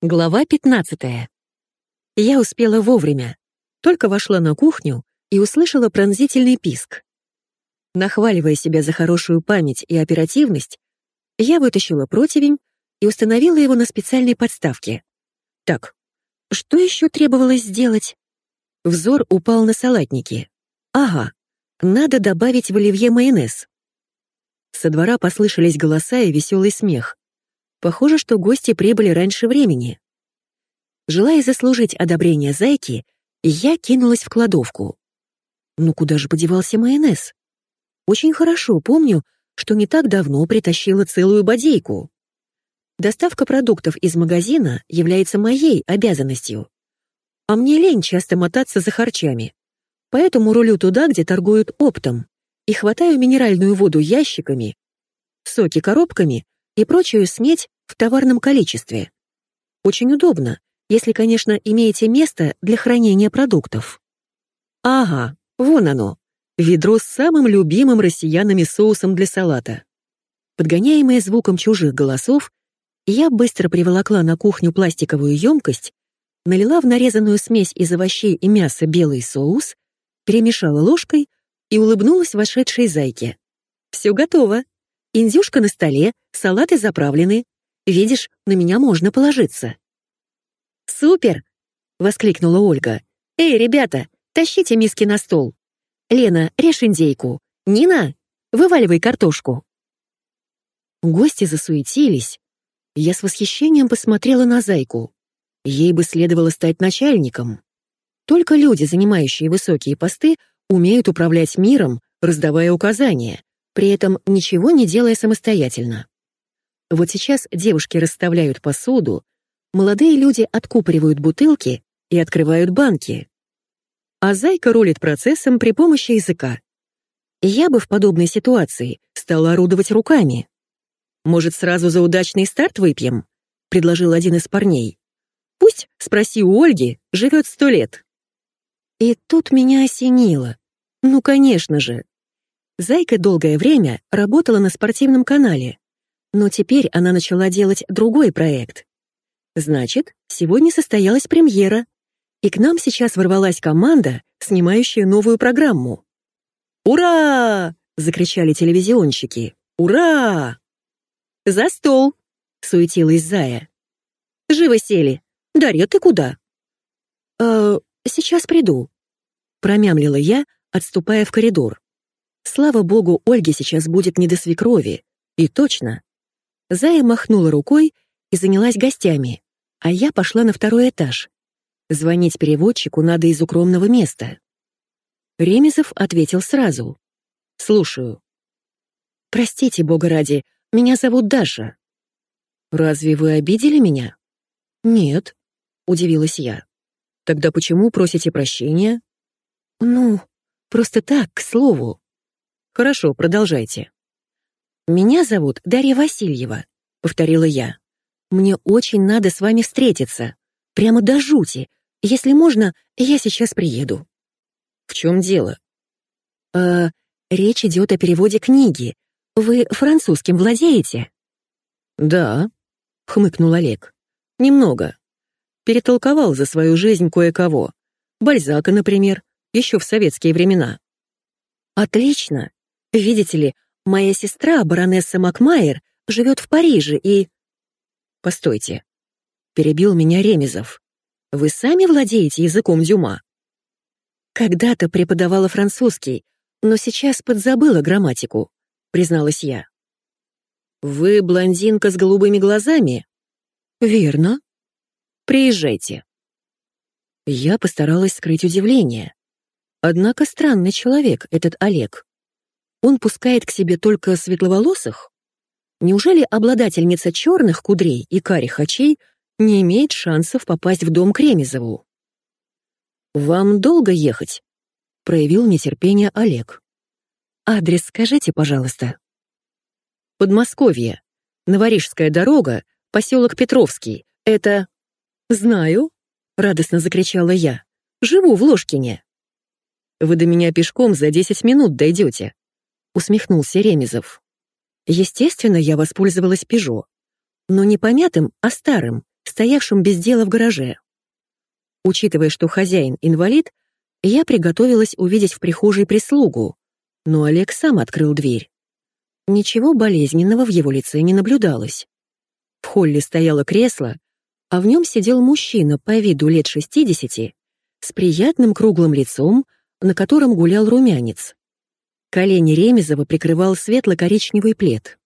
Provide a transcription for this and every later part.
Глава 15. Я успела вовремя. Только вошла на кухню и услышала пронзительный писк. Нахваливая себя за хорошую память и оперативность, я вытащила противень и установила его на специальной подставке. Так, что еще требовалось сделать? Взор упал на салатники. Ага, надо добавить в оливье майонез. Со двора послышались голоса и веселый смех. Похоже, что гости прибыли раньше времени. Желая заслужить одобрение зайки, я кинулась в кладовку. Ну куда же подевался майонез? Очень хорошо помню, что не так давно притащила целую бодейку. Доставка продуктов из магазина является моей обязанностью. А мне лень часто мотаться за харчами. Поэтому рулю туда, где торгуют оптом, и хватаю минеральную воду ящиками, соки коробками и прочую снеть в товарном количестве. Очень удобно, если, конечно, имеете место для хранения продуктов. Ага, вон оно, ведро с самым любимым россиянами соусом для салата. Подгоняемая звуком чужих голосов, я быстро приволокла на кухню пластиковую емкость, налила в нарезанную смесь из овощей и мяса белый соус, перемешала ложкой и улыбнулась вошедшей зайке. «Все готово!» Индюшка на столе, салаты заправлены. Видишь, на меня можно положиться». «Супер!» — воскликнула Ольга. «Эй, ребята, тащите миски на стол. Лена, режь индейку. Нина, вываливай картошку». Гости засуетились. Я с восхищением посмотрела на зайку. Ей бы следовало стать начальником. Только люди, занимающие высокие посты, умеют управлять миром, раздавая указания, при этом ничего не делая самостоятельно. Вот сейчас девушки расставляют посуду, молодые люди откупоривают бутылки и открывают банки. А зайка рулит процессом при помощи языка. Я бы в подобной ситуации стала орудовать руками. «Может, сразу за удачный старт выпьем?» — предложил один из парней. «Пусть, спроси у Ольги, живет сто лет». И тут меня осенило. Ну, конечно же, Зайка долгое время работала на спортивном канале, но теперь она начала делать другой проект. Значит, сегодня состоялась премьера, и к нам сейчас ворвалась команда, снимающая новую программу. «Ура!» — закричали телевизионщики. «Ура!» «За стол!» — суетилась Зая. «Живо сели! Дарья, ты куда?» «Э, сейчас приду», — промямлила я, отступая в коридор. Слава богу, Ольге сейчас будет не до свекрови. И точно. Зая махнула рукой и занялась гостями, а я пошла на второй этаж. Звонить переводчику надо из укромного места. Ремезов ответил сразу. «Слушаю». «Простите, бога ради, меня зовут Даша». «Разве вы обидели меня?» «Нет», — удивилась я. «Тогда почему просите прощения?» «Ну, просто так, к слову». Хорошо, продолжайте. Меня зовут Дарья Васильева, повторила я. Мне очень надо с вами встретиться. Прямо до жути. Если можно, я сейчас приеду. В чем дело? Э, речь идет о переводе книги. Вы французским владеете? Да, хмыкнул Олег. Немного. Перетолковал за свою жизнь кое-кого. Бальзака, например, еще в советские времена. Отлично. Видите ли, моя сестра, баронесса Макмайер, живет в Париже и... Постойте. Перебил меня Ремезов. Вы сами владеете языком Дюма? Когда-то преподавала французский, но сейчас подзабыла грамматику, призналась я. Вы блондинка с голубыми глазами? Верно. Приезжайте. Я постаралась скрыть удивление. Однако странный человек этот Олег. Он пускает к себе только светловолосых? Неужели обладательница черных кудрей и карих очей не имеет шансов попасть в дом Кремезову? «Вам долго ехать?» — проявил нетерпение Олег. «Адрес скажите, пожалуйста». «Подмосковье. Новорижская дорога, поселок Петровский. Это...» «Знаю», — радостно закричала я. «Живу в Ложкине». «Вы до меня пешком за десять минут дойдете», усмехнулся Ремезов. Естественно, я воспользовалась «Пежо». Но не помятым, а старым, стоявшем без дела в гараже. Учитывая, что хозяин инвалид, я приготовилась увидеть в прихожей прислугу, но Олег сам открыл дверь. Ничего болезненного в его лице не наблюдалось. В холле стояло кресло, а в нем сидел мужчина по виду лет 60 с приятным круглым лицом, на котором гулял румянец. Колени Ремезова прикрывал светло-коричневый плед.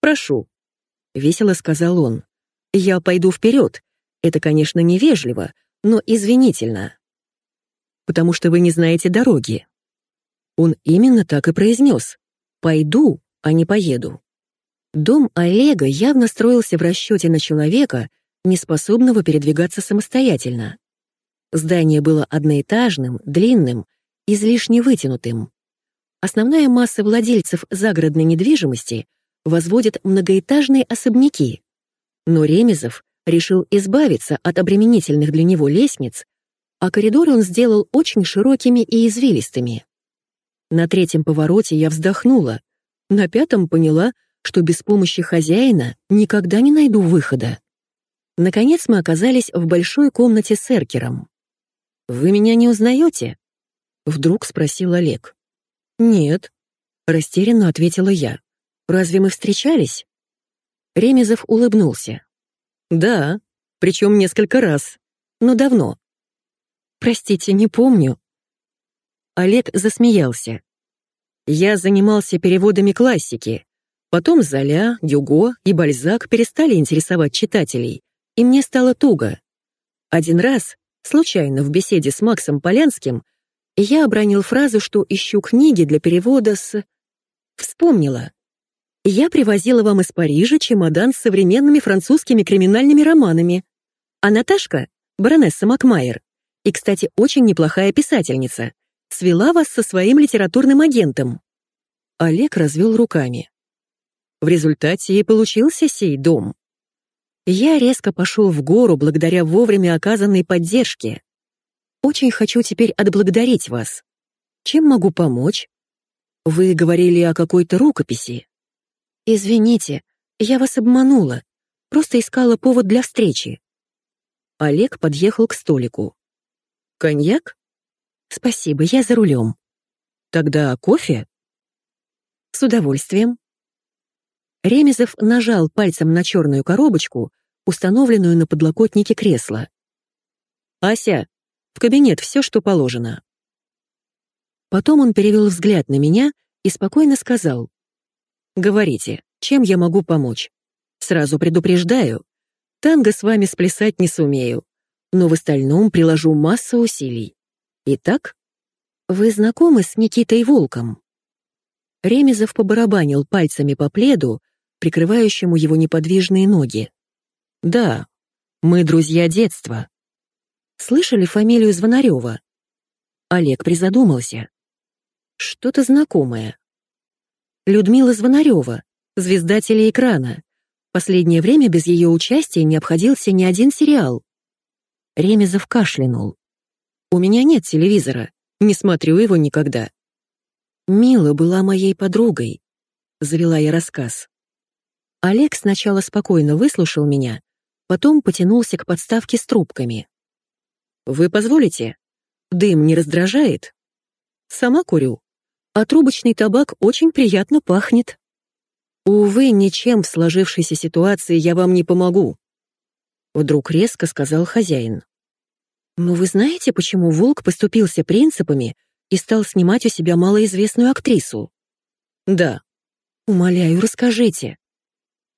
«Прошу», — весело сказал он. «Я пойду вперед. Это, конечно, невежливо, но извинительно. Потому что вы не знаете дороги». Он именно так и произнес. «Пойду, а не поеду». Дом Олега явно строился в расчете на человека, неспособного передвигаться самостоятельно. Здание было одноэтажным, длинным, излишне вытянутым. Основная масса владельцев загородной недвижимости возводит многоэтажные особняки. Но Ремезов решил избавиться от обременительных для него лестниц, а коридоры он сделал очень широкими и извилистыми. На третьем повороте я вздохнула, на пятом поняла, что без помощи хозяина никогда не найду выхода. Наконец мы оказались в большой комнате с эркером. «Вы меня не узнаете?» — вдруг спросил Олег. «Нет», — растерянно ответила я. «Разве мы встречались?» Ремезов улыбнулся. «Да, причем несколько раз, но давно». «Простите, не помню». Олег засмеялся. «Я занимался переводами классики. Потом Золя, Дюго и Бальзак перестали интересовать читателей, и мне стало туго. Один раз, случайно в беседе с Максом Полянским, я обронил фразу, что ищу книги для перевода с... Вспомнила. Я привозила вам из Парижа чемодан с современными французскими криминальными романами. А Наташка, баронесса Макмайер, и, кстати, очень неплохая писательница, свела вас со своим литературным агентом. Олег развел руками. В результате и получился сей дом. Я резко пошел в гору благодаря вовремя оказанной поддержке. Очень хочу теперь отблагодарить вас. Чем могу помочь? Вы говорили о какой-то рукописи. Извините, я вас обманула. Просто искала повод для встречи. Олег подъехал к столику. Коньяк? Спасибо, я за рулем. Тогда кофе? С удовольствием. Ремезов нажал пальцем на черную коробочку, установленную на подлокотнике кресла. «Ася, в кабинет все, что положено». Потом он перевел взгляд на меня и спокойно сказал. «Говорите, чем я могу помочь? Сразу предупреждаю, танго с вами сплясать не сумею, но в остальном приложу массу усилий. Итак, вы знакомы с Никитой Волком?» Ремезов побарабанил пальцами по пледу, прикрывающему его неподвижные ноги. «Да, мы друзья детства». «Слышали фамилию Звонарева?» Олег призадумался. «Что-то знакомое». «Людмила Звонарева, звезда телеэкрана. Последнее время без ее участия не обходился ни один сериал». Ремезов кашлянул. «У меня нет телевизора, не смотрю его никогда». «Мила была моей подругой», — завела я рассказ. Олег сначала спокойно выслушал меня, потом потянулся к подставке с трубками. «Вы позволите? Дым не раздражает?» «Сама курю, а трубочный табак очень приятно пахнет». «Увы, ничем в сложившейся ситуации я вам не помогу», — вдруг резко сказал хозяин. «Но вы знаете, почему Волк поступился принципами и стал снимать у себя малоизвестную актрису?» «Да». «Умоляю, расскажите».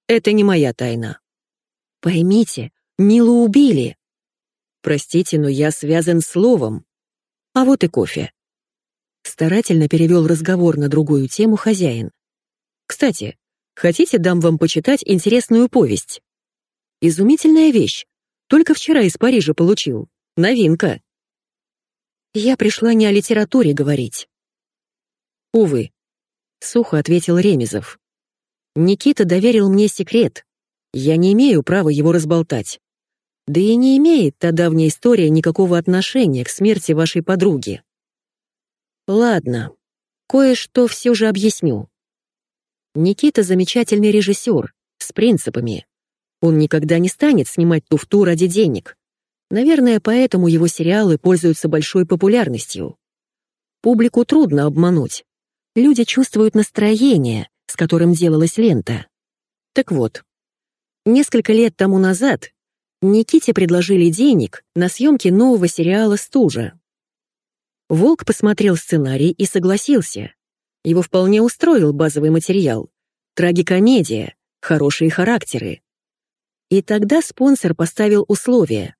Это не моя тайна. Поймите, Милу убили. Простите, но я связан словом. А вот и кофе. Старательно перевел разговор на другую тему хозяин. Кстати, хотите, дам вам почитать интересную повесть? Изумительная вещь. Только вчера из Парижа получил. Новинка. Я пришла не о литературе говорить. Увы, сухо ответил Ремезов. Никита доверил мне секрет. Я не имею права его разболтать. Да и не имеет та давняя история никакого отношения к смерти вашей подруги. Ладно, кое-что все же объясню. Никита замечательный режиссер, с принципами. Он никогда не станет снимать туфту ради денег. Наверное, поэтому его сериалы пользуются большой популярностью. Публику трудно обмануть. Люди чувствуют настроение, с которым делалась лента. Так вот, несколько лет тому назад Никите предложили денег на съемки нового сериала «Стужа». Волк посмотрел сценарий и согласился. Его вполне устроил базовый материал. Трагикомедия, хорошие характеры. И тогда спонсор поставил условие.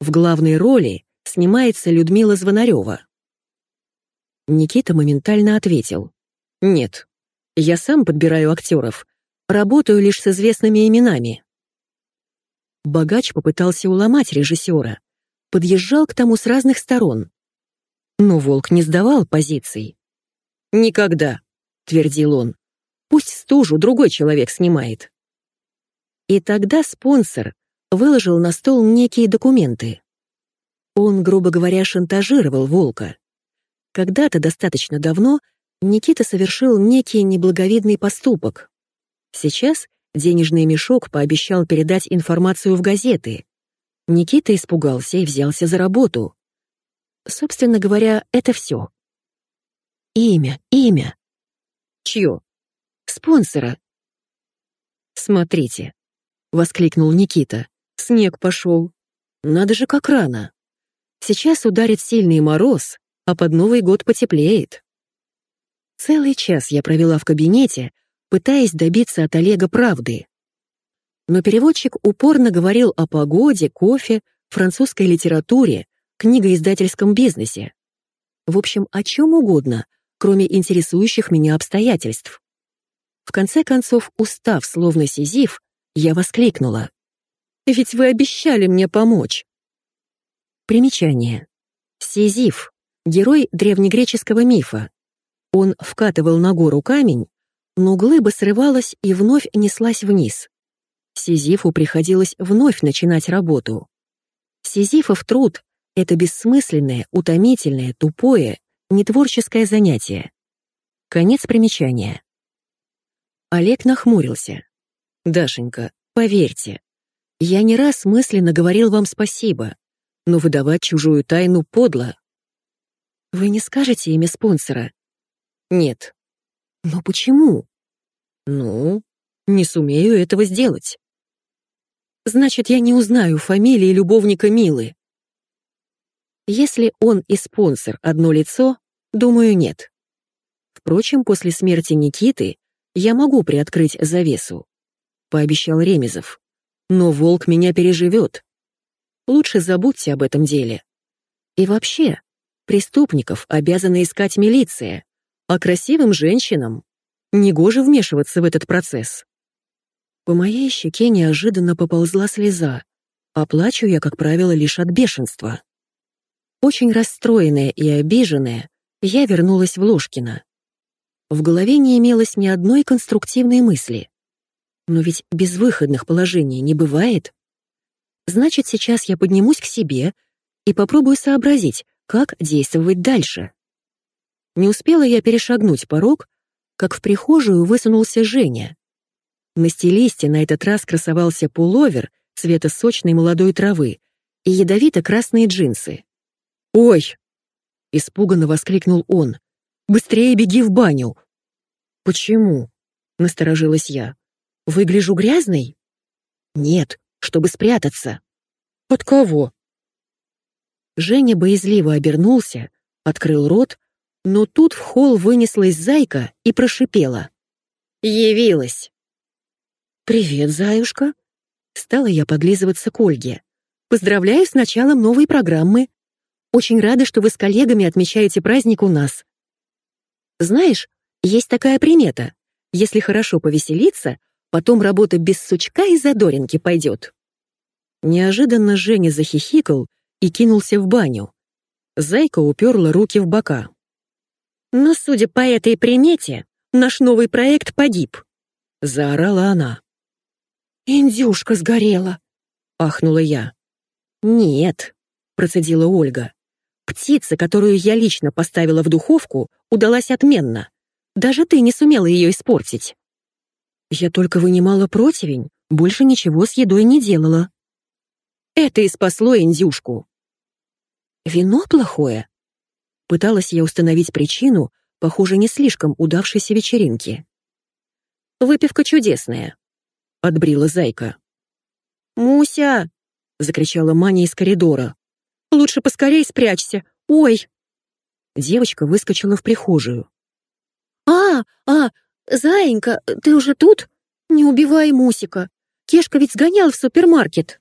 В главной роли снимается Людмила Звонарева. Никита моментально ответил. «Нет, я сам подбираю актеров, работаю лишь с известными именами». Богач попытался уломать режиссера, подъезжал к тому с разных сторон. Но Волк не сдавал позиций. «Никогда», — твердил он, — «пусть стужу другой человек снимает». И тогда спонсор выложил на стол некие документы. Он, грубо говоря, шантажировал Волка. Когда-то достаточно давно Никита совершил некий неблаговидный поступок. Сейчас денежный мешок пообещал передать информацию в газеты. Никита испугался и взялся за работу. Собственно говоря, это все. Имя, имя. Чье? Спонсора. Смотрите, — воскликнул Никита. «Снег пошел. Надо же, как рано. Сейчас ударит сильный мороз, а под Новый год потеплеет». Целый час я провела в кабинете, пытаясь добиться от Олега правды. Но переводчик упорно говорил о погоде, кофе, французской литературе, книгоиздательском бизнесе. В общем, о чем угодно, кроме интересующих меня обстоятельств. В конце концов, устав словно Сизиф, я воскликнула. «Ведь вы обещали мне помочь!» Примечание. Сизиф — герой древнегреческого мифа. Он вкатывал на гору камень, но глыба срывалась и вновь неслась вниз. Сизифу приходилось вновь начинать работу. Сизифов труд — это бессмысленное, утомительное, тупое, нетворческое занятие. Конец примечания. Олег нахмурился. Дашенька, поверьте, я не раз мысленно говорил вам спасибо, но выдавать чужую тайну подло. Вы не скажете имя спонсора? Нет. Но почему? Ну, не сумею этого сделать. Значит, я не узнаю фамилии любовника Милы. Если он и спонсор одно лицо, думаю, нет. Впрочем, после смерти Никиты я могу приоткрыть завесу. — пообещал Ремезов. «Но волк меня переживет. Лучше забудьте об этом деле. И вообще, преступников обязана искать милиция, а красивым женщинам негоже вмешиваться в этот процесс». По моей щеке неожиданно поползла слеза, а плачу я, как правило, лишь от бешенства. Очень расстроенная и обиженная, я вернулась в Ложкино. В голове не имелось ни одной конструктивной мысли. Но ведь безвыходных положений не бывает. Значит, сейчас я поднимусь к себе и попробую сообразить, как действовать дальше. Не успела я перешагнуть порог, как в прихожую высунулся Женя. На стилисте на этот раз красовался пуловер цвета сочной молодой травы и ядовито-красные джинсы. «Ой!» — испуганно воскликнул он. «Быстрее беги в баню!» «Почему?» — насторожилась я. Выгляжу грязной? Нет, чтобы спрятаться. От кого? Женя боязливо обернулся, открыл рот, но тут в холл вынеслась зайка и прошипела. «Явилась!» «Привет, заюшка!» Стала я подлизываться к Ольге. «Поздравляю с началом новой программы. Очень рада, что вы с коллегами отмечаете праздник у нас. Знаешь, есть такая примета. Если хорошо повеселиться, Потом работа без сучка и задоринки пойдет. Неожиданно Женя захихикал и кинулся в баню. Зайка уперла руки в бока. «Но, судя по этой примете, наш новый проект погиб», — заорала она. «Индюшка сгорела», — ахнула я. «Нет», — процедила Ольга. «Птица, которую я лично поставила в духовку, удалась отменно. Даже ты не сумела ее испортить». Я только вынимала противень, Больше ничего с едой не делала. Это и спасло индюшку. Вино плохое? Пыталась я установить причину, похоже, не слишком удавшейся вечеринки. «Выпивка чудесная», — отбрила зайка. «Муся!» — закричала Маня из коридора. «Лучше поскорей спрячься! Ой!» Девочка выскочила в прихожую. «А, а, заинька, ты уже тут? Не убивай Мусика. Кешка ведь сгонял в супермаркет.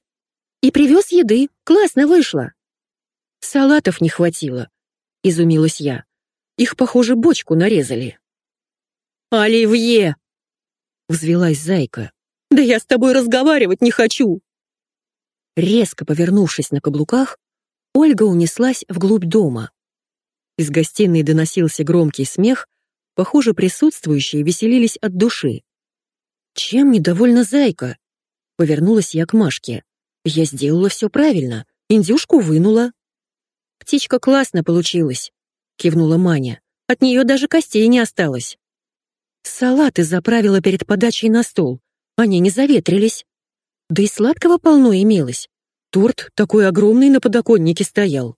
И привез еды. Классно вышло». «Салатов не хватило», — изумилась я. «Их, похоже, бочку нарезали». «Оливье!» — взвелась зайка. «Да я с тобой разговаривать не хочу!» Резко повернувшись на каблуках, Ольга унеслась вглубь дома. Из гостиной доносился громкий смех, похоже, присутствующие веселились от души. «Чем недовольна зайка?» Повернулась я к Машке. «Я сделала все правильно, индюшку вынула». «Птичка классно получилась», — кивнула Маня. «От нее даже костей не осталось». Салаты заправила перед подачей на стол. Они не заветрились. Да и сладкого полно имелось. Торт такой огромный на подоконнике стоял.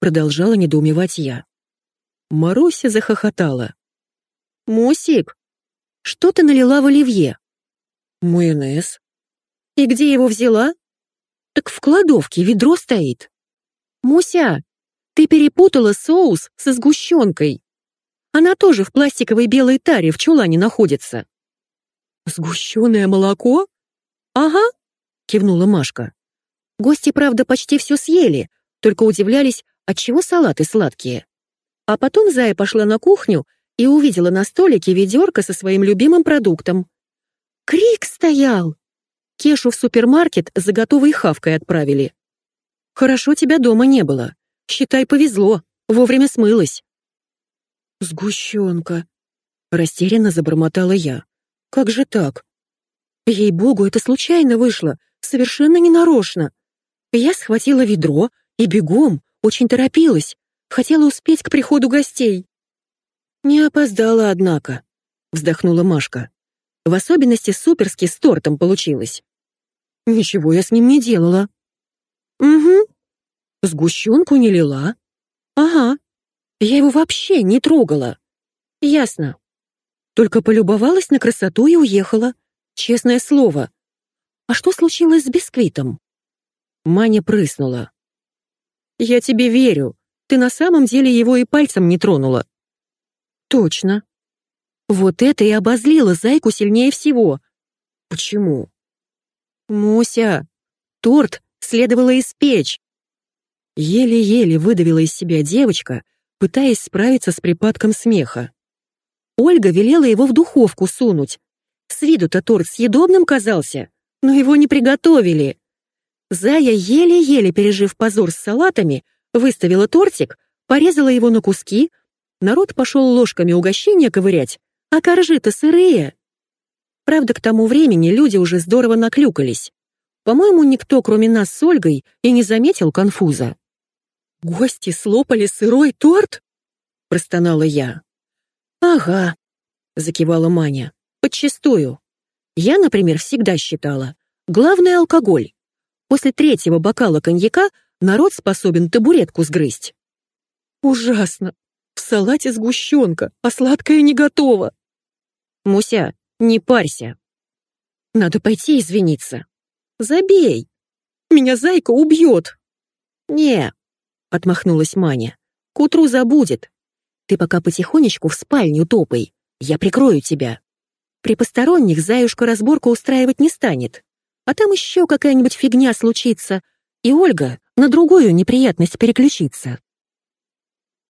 Продолжала недоумевать я. Маруся захохотала. «Мусик, что ты налила в оливье?» «Майонез». «И где его взяла?» «Так в кладовке ведро стоит». «Муся, ты перепутала соус со сгущенкой. Она тоже в пластиковой белой таре в чулане находится». «Сгущенное молоко?» «Ага», — кивнула Машка. Гости, правда, почти все съели, только удивлялись, отчего салаты сладкие. А потом Зая пошла на кухню и увидела на столике ведерко со своим любимым продуктом. Крик стоял! Кешу в супермаркет за готовой хавкой отправили. Хорошо тебя дома не было. Считай, повезло, вовремя смылась. Сгущенка. Растерянно забормотала я. Как же так? Ей-богу, это случайно вышло, совершенно ненарочно. Я схватила ведро и бегом, очень торопилась, хотела успеть к приходу гостей. Не опоздала, однако, вздохнула Машка. В особенности суперски с тортом получилось. Ничего я с ним не делала. Угу. Сгущенку не лила. Ага. Я его вообще не трогала. Ясно. Только полюбовалась на красоту и уехала. Честное слово. А что случилось с бисквитом? Маня прыснула. Я тебе верю. Ты на самом деле его и пальцем не тронула. Точно. Вот это и обозлило зайку сильнее всего. Почему? Муся, торт следовало испечь. Еле-еле выдавила из себя девочка, пытаясь справиться с припадком смеха. Ольга велела его в духовку сунуть. С виду-то торт съедобным казался, но его не приготовили. Зая, еле-еле пережив позор с салатами, выставила тортик, порезала его на куски, народ пошел ложками угощения ковырять, а коржи-то сырые. Правда, к тому времени люди уже здорово наклюкались. По-моему, никто, кроме нас с Ольгой, и не заметил конфуза. «Гости слопали сырой торт?» — простонала я. «Ага», — закивала Маня, — «подчистую. Я, например, всегда считала, главный алкоголь. После третьего бокала коньяка народ способен табуретку сгрызть. Ужасно. В салате сгущенка, а сладкое не готово. Муся, не парься. Надо пойти извиниться. Забей. Меня зайка убьет. Не, отмахнулась Маня. К утру забудет. Ты пока потихонечку в спальню топай. Я прикрою тебя. При посторонних заюшка разборку устраивать не станет. А там еще какая-нибудь фигня случится, и Ольга на другую неприятность переключится.